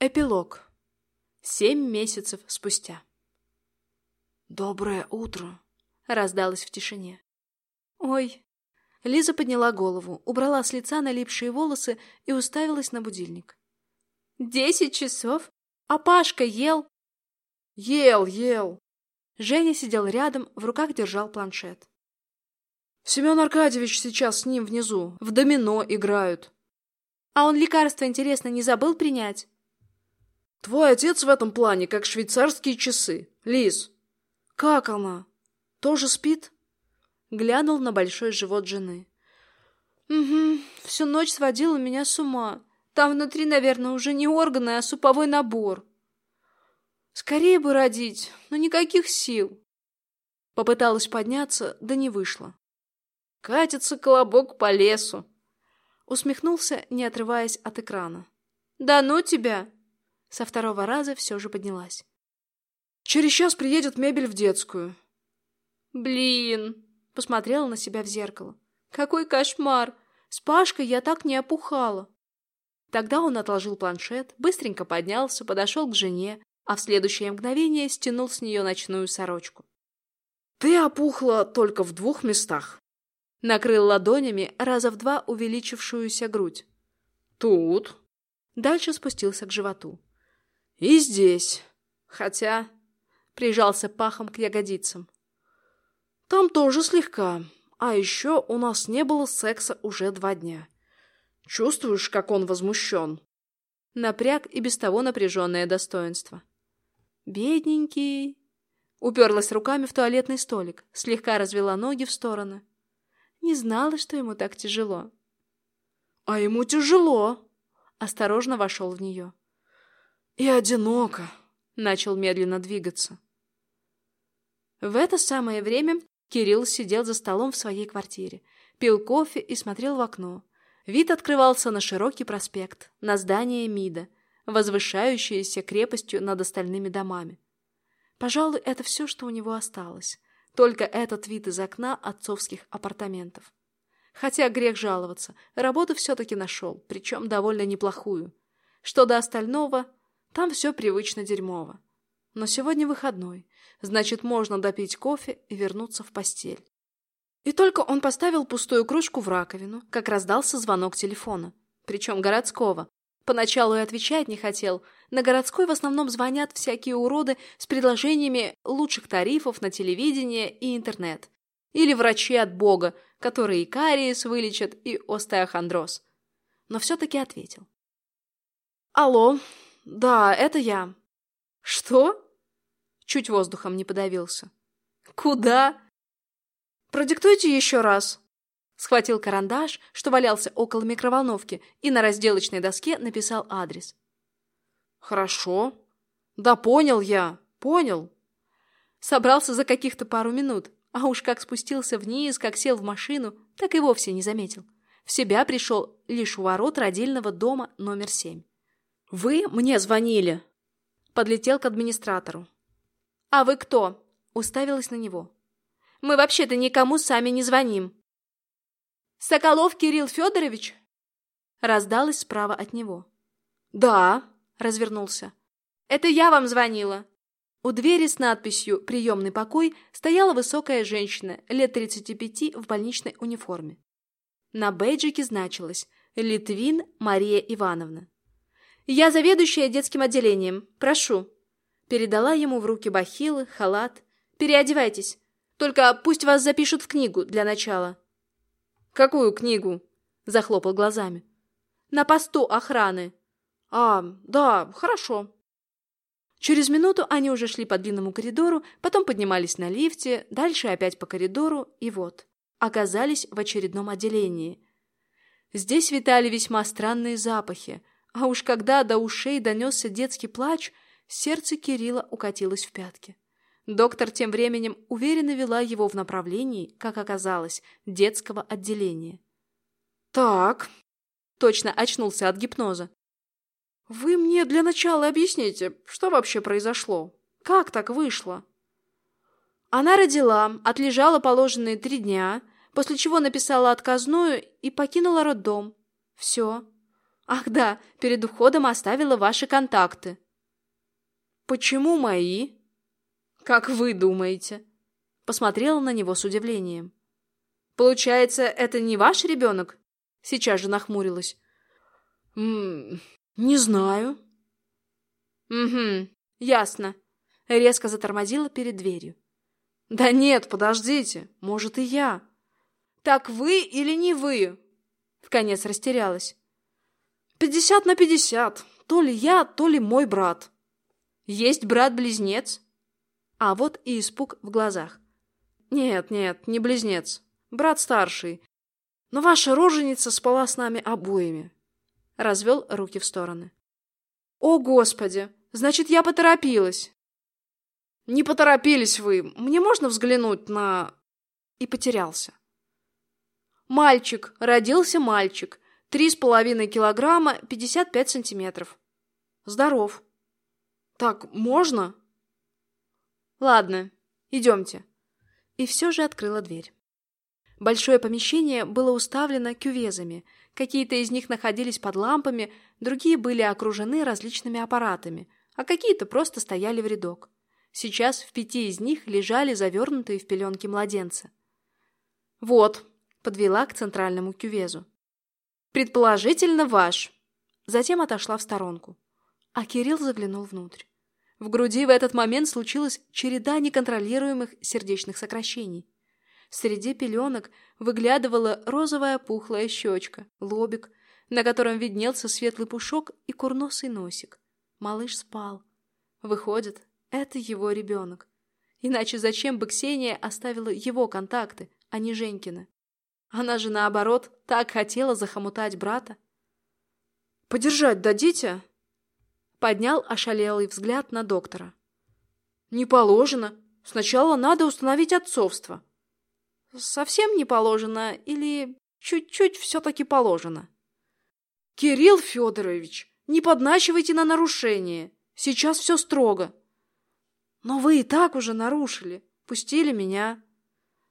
Эпилог. Семь месяцев спустя. «Доброе утро!» — раздалось в тишине. «Ой!» Лиза подняла голову, убрала с лица налипшие волосы и уставилась на будильник. «Десять часов? А Пашка ел?» «Ел, ел!» Женя сидел рядом, в руках держал планшет. «Семен Аркадьевич сейчас с ним внизу, в домино играют». «А он лекарство, интересно, не забыл принять?» Твой отец в этом плане как швейцарские часы. Лиз, как она? Тоже спит? Глянул на большой живот жены. Угу, всю ночь сводила меня с ума. Там внутри, наверное, уже не органы, а суповой набор. Скорее бы родить, но никаких сил. Попыталась подняться, да не вышло. Катится колобок по лесу. Усмехнулся, не отрываясь от экрана. Да ну тебя! Со второго раза все же поднялась. «Через час приедет мебель в детскую». «Блин!» — посмотрела на себя в зеркало. «Какой кошмар! С Пашкой я так не опухала!» Тогда он отложил планшет, быстренько поднялся, подошел к жене, а в следующее мгновение стянул с нее ночную сорочку. «Ты опухла только в двух местах!» Накрыл ладонями раза в два увеличившуюся грудь. «Тут!» Дальше спустился к животу. И здесь. Хотя прижался пахом к ягодицам. Там тоже слегка. А еще у нас не было секса уже два дня. Чувствуешь, как он возмущен? Напряг и без того напряженное достоинство. Бедненький. Уперлась руками в туалетный столик, слегка развела ноги в стороны. Не знала, что ему так тяжело. А ему тяжело. Осторожно вошел в нее. И одиноко. Начал медленно двигаться. В это самое время Кирилл сидел за столом в своей квартире, пил кофе и смотрел в окно. Вид открывался на широкий проспект, на здание МИДа, возвышающееся крепостью над остальными домами. Пожалуй, это все, что у него осталось. Только этот вид из окна отцовских апартаментов. Хотя грех жаловаться, работу все-таки нашел, причем довольно неплохую. Что до остального, там все привычно дерьмово. Но сегодня выходной, значит, можно допить кофе и вернуться в постель. И только он поставил пустую кружку в раковину, как раздался звонок телефона. Причем городского. Поначалу и отвечать не хотел. На городской в основном звонят всякие уроды с предложениями лучших тарифов на телевидение и интернет. Или врачи от бога, которые и кариес вылечат, и остеохондроз. Но все-таки ответил. «Алло, «Да, это я». «Что?» Чуть воздухом не подавился. «Куда?» «Продиктуйте еще раз». Схватил карандаш, что валялся около микроволновки, и на разделочной доске написал адрес. «Хорошо. Да понял я, понял». Собрался за каких-то пару минут, а уж как спустился вниз, как сел в машину, так и вовсе не заметил. В себя пришел лишь у ворот родильного дома номер семь. «Вы мне звонили?» Подлетел к администратору. «А вы кто?» Уставилась на него. «Мы вообще-то никому сами не звоним». «Соколов Кирилл Федорович?» Раздалась справа от него. «Да», — развернулся. «Это я вам звонила». У двери с надписью «Приемный покой» стояла высокая женщина, лет 35 в больничной униформе. На бейджике значилось «Литвин Мария Ивановна». «Я заведующая детским отделением. Прошу». Передала ему в руки бахилы, халат. «Переодевайтесь. Только пусть вас запишут в книгу для начала». «Какую книгу?» Захлопал глазами. «На посту охраны». «А, да, хорошо». Через минуту они уже шли по длинному коридору, потом поднимались на лифте, дальше опять по коридору, и вот, оказались в очередном отделении. Здесь витали весьма странные запахи, а уж когда до ушей донесся детский плач, сердце Кирилла укатилось в пятки. Доктор тем временем уверенно вела его в направлении, как оказалось, детского отделения. «Так», — точно очнулся от гипноза. «Вы мне для начала объясните, что вообще произошло? Как так вышло?» Она родила, отлежала положенные три дня, после чего написала отказную и покинула роддом. Все. Ах да, перед уходом оставила ваши контакты. Почему мои? Как вы думаете? Посмотрела на него с удивлением. Получается, это не ваш ребенок? Сейчас же нахмурилась. М -м, не знаю. Угу, ясно. Резко затормозила перед дверью. Да нет, подождите, может и я. Так вы или не вы? Вконец растерялась. Пятьдесят на пятьдесят. То ли я, то ли мой брат. Есть брат-близнец? А вот и испуг в глазах. Нет, нет, не близнец. Брат старший. Но ваша роженица спала с нами обоими. Развел руки в стороны. О, Господи! Значит, я поторопилась. Не поторопились вы. Мне можно взглянуть на... И потерялся. Мальчик. Родился мальчик. Три с половиной килограмма, пятьдесят пять сантиметров. Здоров. Так, можно? Ладно, идемте. И все же открыла дверь. Большое помещение было уставлено кювезами. Какие-то из них находились под лампами, другие были окружены различными аппаратами, а какие-то просто стояли в рядок. Сейчас в пяти из них лежали завернутые в пеленки младенца. «Вот», — подвела к центральному кювезу. «Предположительно, ваш». Затем отошла в сторонку. А Кирилл заглянул внутрь. В груди в этот момент случилась череда неконтролируемых сердечных сокращений. Среди пеленок выглядывала розовая пухлая щечка, лобик, на котором виднелся светлый пушок и курносый носик. Малыш спал. Выходит, это его ребенок. Иначе зачем бы Ксения оставила его контакты, а не Женькина? Она же, наоборот, так хотела захомутать брата. «Подержать дадите?» Поднял ошалелый взгляд на доктора. «Не положено. Сначала надо установить отцовство». «Совсем не положено или чуть-чуть все-таки положено?» «Кирилл Федорович, не подначивайте на нарушение. Сейчас все строго». «Но вы и так уже нарушили. Пустили меня».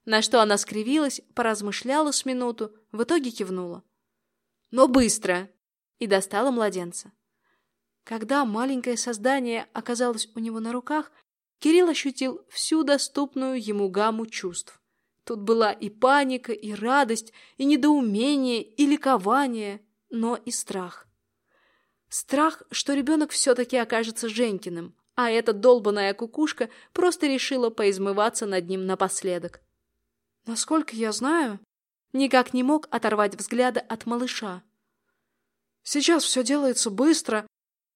На что она скривилась, поразмышляла с минуту, в итоге кивнула. «Но быстро!» и достала младенца. Когда маленькое создание оказалось у него на руках, Кирилл ощутил всю доступную ему гамму чувств. Тут была и паника, и радость, и недоумение, и ликование, но и страх. Страх, что ребенок все-таки окажется Женькиным, а эта долбаная кукушка просто решила поизмываться над ним напоследок. Насколько я знаю, никак не мог оторвать взгляда от малыша. Сейчас все делается быстро,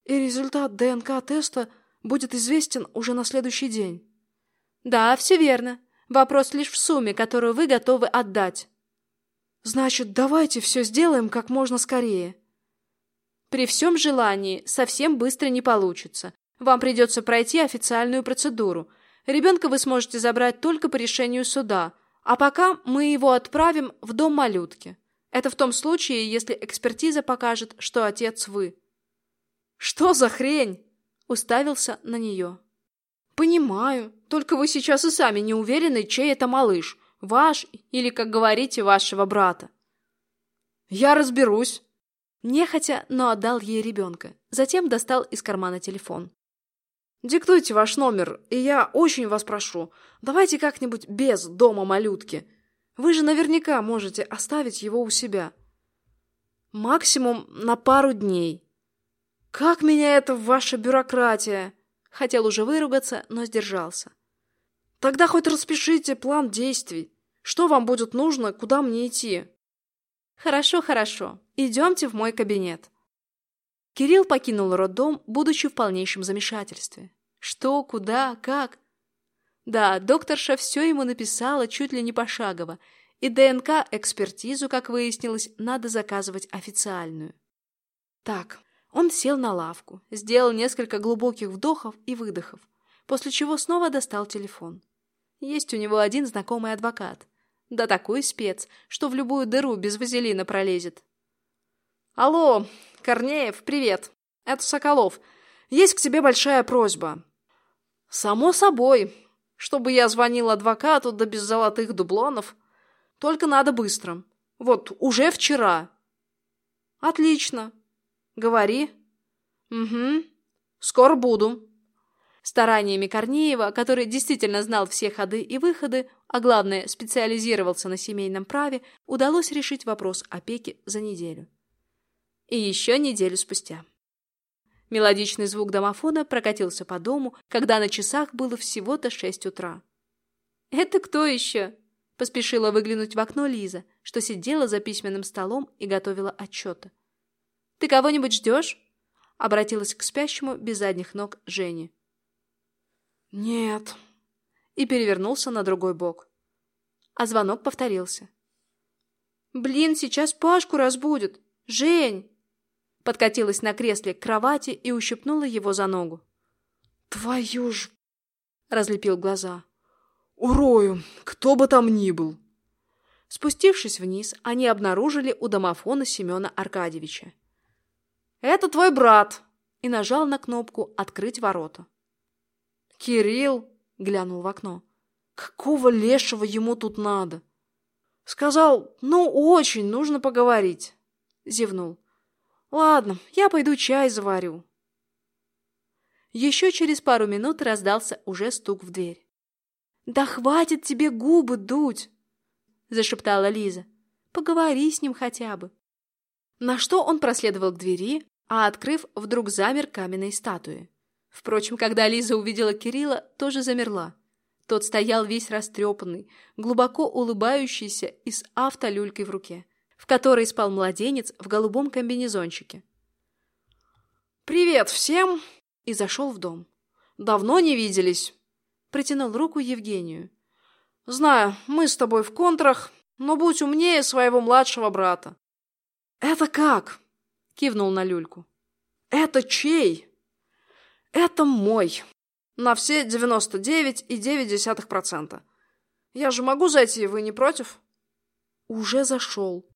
и результат ДНК-теста будет известен уже на следующий день. Да, все верно. Вопрос лишь в сумме, которую вы готовы отдать. Значит, давайте все сделаем как можно скорее. При всем желании совсем быстро не получится. Вам придется пройти официальную процедуру. Ребенка вы сможете забрать только по решению суда, а пока мы его отправим в дом малютки. Это в том случае, если экспертиза покажет, что отец вы. «Что за хрень?» Уставился на нее. «Понимаю. Только вы сейчас и сами не уверены, чей это малыш. Ваш или, как говорите, вашего брата». «Я разберусь». Нехотя, но отдал ей ребенка. Затем достал из кармана телефон. «Диктуйте ваш номер, и я очень вас прошу, давайте как-нибудь без дома малютки. Вы же наверняка можете оставить его у себя. Максимум на пару дней». «Как меня это ваша бюрократия?» Хотел уже выругаться, но сдержался. «Тогда хоть распишите план действий. Что вам будет нужно, куда мне идти?» «Хорошо, хорошо. Идемте в мой кабинет». Кирилл покинул роддом, будучи в полнейшем замешательстве. Что, куда, как? Да, докторша все ему написала чуть ли не пошагово, и ДНК-экспертизу, как выяснилось, надо заказывать официальную. Так, он сел на лавку, сделал несколько глубоких вдохов и выдохов, после чего снова достал телефон. Есть у него один знакомый адвокат. Да такой спец, что в любую дыру без вазелина пролезет. «Алло, Корнеев, привет. Это Соколов. Есть к тебе большая просьба». «Само собой. Чтобы я звонил адвокату, да без золотых дублонов. Только надо быстро. Вот, уже вчера». «Отлично. Говори. Угу. Скоро буду. Стараниями Корнеева, который действительно знал все ходы и выходы, а главное, специализировался на семейном праве, удалось решить вопрос опеки за неделю. И еще неделю спустя. Мелодичный звук домофона прокатился по дому, когда на часах было всего-то шесть утра. «Это кто еще?» – поспешила выглянуть в окно Лиза, что сидела за письменным столом и готовила отчеты. «Ты кого-нибудь ждешь?» – обратилась к спящему без задних ног Жене. «Нет». И перевернулся на другой бок. А звонок повторился. «Блин, сейчас Пашку разбудят! Жень!» Подкатилась на кресле к кровати и ущипнула его за ногу. «Твою ж...» Разлепил глаза. «Урою, кто бы там ни был!» Спустившись вниз, они обнаружили у домофона Семена Аркадьевича. «Это твой брат!» и нажал на кнопку «Открыть ворота». «Кирилл!» — глянул в окно. «Какого лешего ему тут надо?» «Сказал, ну, очень нужно поговорить», — зевнул. «Ладно, я пойду чай заварю». Еще через пару минут раздался уже стук в дверь. «Да хватит тебе губы дуть!» — зашептала Лиза. «Поговори с ним хотя бы». На что он проследовал к двери, а, открыв, вдруг замер каменной статуей. Впрочем, когда Лиза увидела Кирилла, тоже замерла. Тот стоял весь растрепанный, глубоко улыбающийся и с автолюлькой в руке, в которой спал младенец в голубом комбинезончике. «Привет всем!» и зашел в дом. «Давно не виделись!» Притянул руку Евгению. «Знаю, мы с тобой в контрах, но будь умнее своего младшего брата». «Это как?» — кивнул на люльку. «Это чей?» Это мой. На все 99,9%. Я же могу зайти, вы не против? Уже зашел.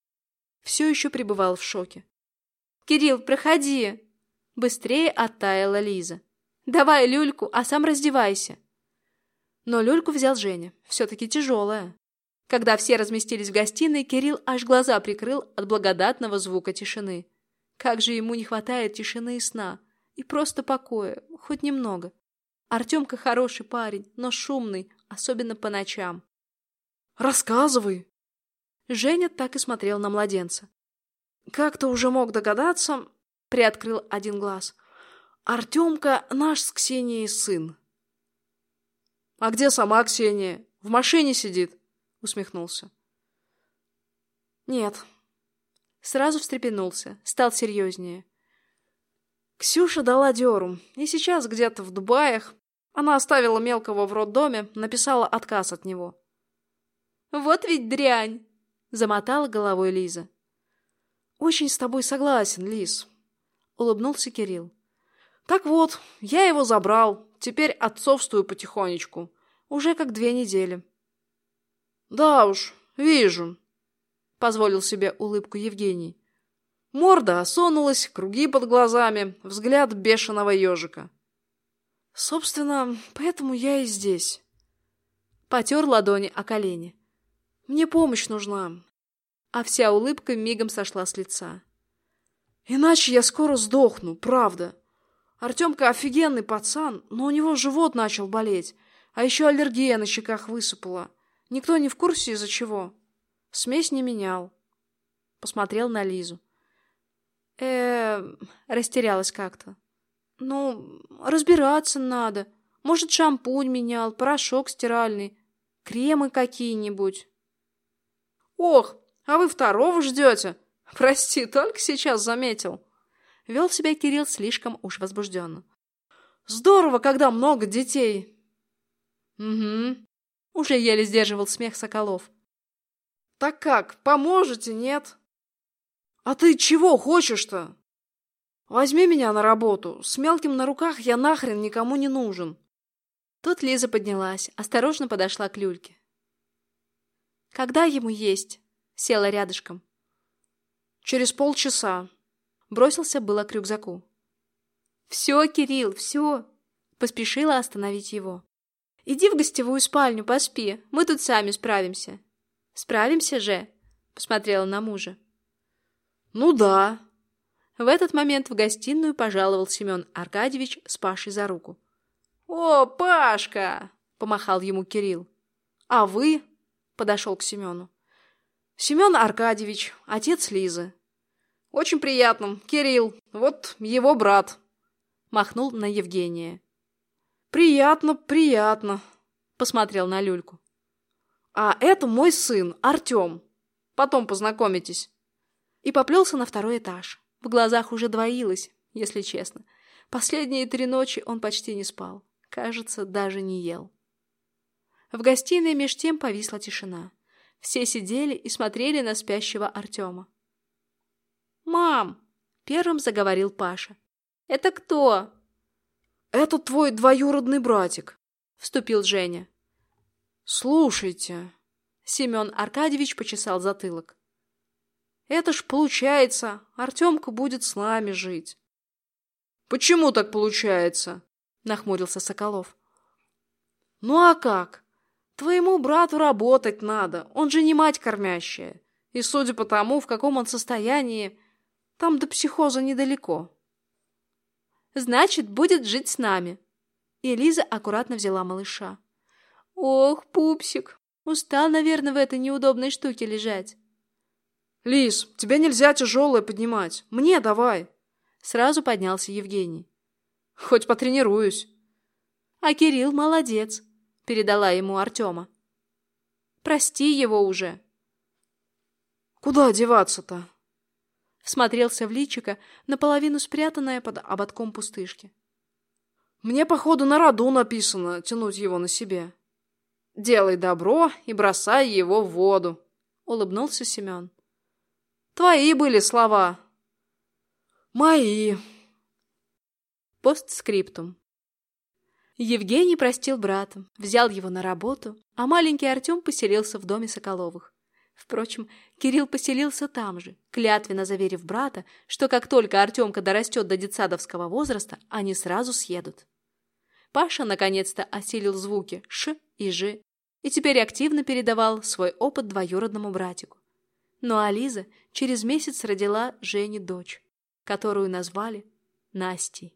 Все еще пребывал в шоке. «Кирилл, проходи!» Быстрее оттаяла Лиза. «Давай люльку, а сам раздевайся!» Но люльку взял Женя. Все-таки тяжелая. Когда все разместились в гостиной, Кирилл аж глаза прикрыл от благодатного звука тишины. Как же ему не хватает тишины и сна и просто покоя, хоть немного. Артемка хороший парень, но шумный, особенно по ночам. «Рассказывай!» Женя так и смотрел на младенца. «Как ты уже мог догадаться?» — приоткрыл один глаз. «Артемка наш с Ксенией сын». «А где сама Ксения? В машине сидит?» — усмехнулся. «Нет». Сразу встрепенулся, стал серьезнее. Ксюша дала дёру, и сейчас где-то в Дубаях она оставила мелкого в роддоме, написала отказ от него. «Вот ведь дрянь!» — замотала головой Лиза. «Очень с тобой согласен, Лиз», — улыбнулся Кирилл. «Так вот, я его забрал, теперь отцовствую потихонечку, уже как две недели». «Да уж, вижу», — позволил себе улыбку Евгений. Морда осунулась, круги под глазами, взгляд бешеного ежика. Собственно, поэтому я и здесь. Потер ладони о колени. Мне помощь нужна. А вся улыбка мигом сошла с лица. Иначе я скоро сдохну, правда. Артемка офигенный пацан, но у него живот начал болеть, а еще аллергия на щеках высыпала. Никто не в курсе из-за чего. Смесь не менял. Посмотрел на Лизу э растерялась как-то. Ну, разбираться надо. Может, шампунь менял, порошок стиральный, кремы какие-нибудь. Ох, а вы второго ждете? Прости, только сейчас заметил. Вел себя Кирилл слишком уж возбужденно. Здорово, когда много детей. Угу. Уже еле сдерживал смех Соколов. Так как, поможете, нет? «А ты чего хочешь-то?» «Возьми меня на работу. С мелким на руках я нахрен никому не нужен». Тут Лиза поднялась, осторожно подошла к люльке. «Когда ему есть?» Села рядышком. «Через полчаса». Бросился было к рюкзаку. «Все, Кирилл, все!» Поспешила остановить его. «Иди в гостевую спальню, поспи. Мы тут сами справимся». «Справимся же?» Посмотрела на мужа. «Ну да». В этот момент в гостиную пожаловал Семен Аркадьевич с Пашей за руку. «О, Пашка!» — помахал ему Кирилл. «А вы?» — подошел к Семену. «Семен Аркадьевич, отец Лизы». «Очень приятно. Кирилл. Вот его брат». Махнул на Евгения. «Приятно, приятно», — посмотрел на Люльку. «А это мой сын, Артем. Потом познакомитесь». И поплелся на второй этаж. В глазах уже двоилось, если честно. Последние три ночи он почти не спал. Кажется, даже не ел. В гостиной меж тем повисла тишина. Все сидели и смотрели на спящего Артема. «Мам!» — первым заговорил Паша. «Это кто?» «Это твой двоюродный братик», — вступил Женя. «Слушайте», — Семен Аркадьевич почесал затылок. Это ж получается, Артемка будет с нами жить. Почему так получается? Нахмурился Соколов. Ну а как? Твоему брату работать надо, он же не мать кормящая. И судя по тому, в каком он состоянии, там до психоза недалеко. Значит, будет жить с нами. И Лиза аккуратно взяла малыша. Ох, пупсик, устал, наверное, в этой неудобной штуке лежать. «Лис, тебе нельзя тяжелое поднимать. Мне давай!» Сразу поднялся Евгений. «Хоть потренируюсь». «А Кирилл молодец», — передала ему Артема. «Прости его уже». «Куда деваться-то?» Смотрелся в личико, наполовину спрятанное под ободком пустышки. «Мне, походу, на роду написано тянуть его на себе. Делай добро и бросай его в воду», — улыбнулся Семен. Твои были слова. Мои. Постскриптум. Евгений простил брата, взял его на работу, а маленький Артем поселился в доме Соколовых. Впрочем, Кирилл поселился там же, клятвенно заверив брата, что как только Артемка дорастет до детсадовского возраста, они сразу съедут. Паша наконец-то осилил звуки «ш» и «ж» и теперь активно передавал свой опыт двоюродному братику. Ну а через месяц родила Жене дочь, которую назвали Настей.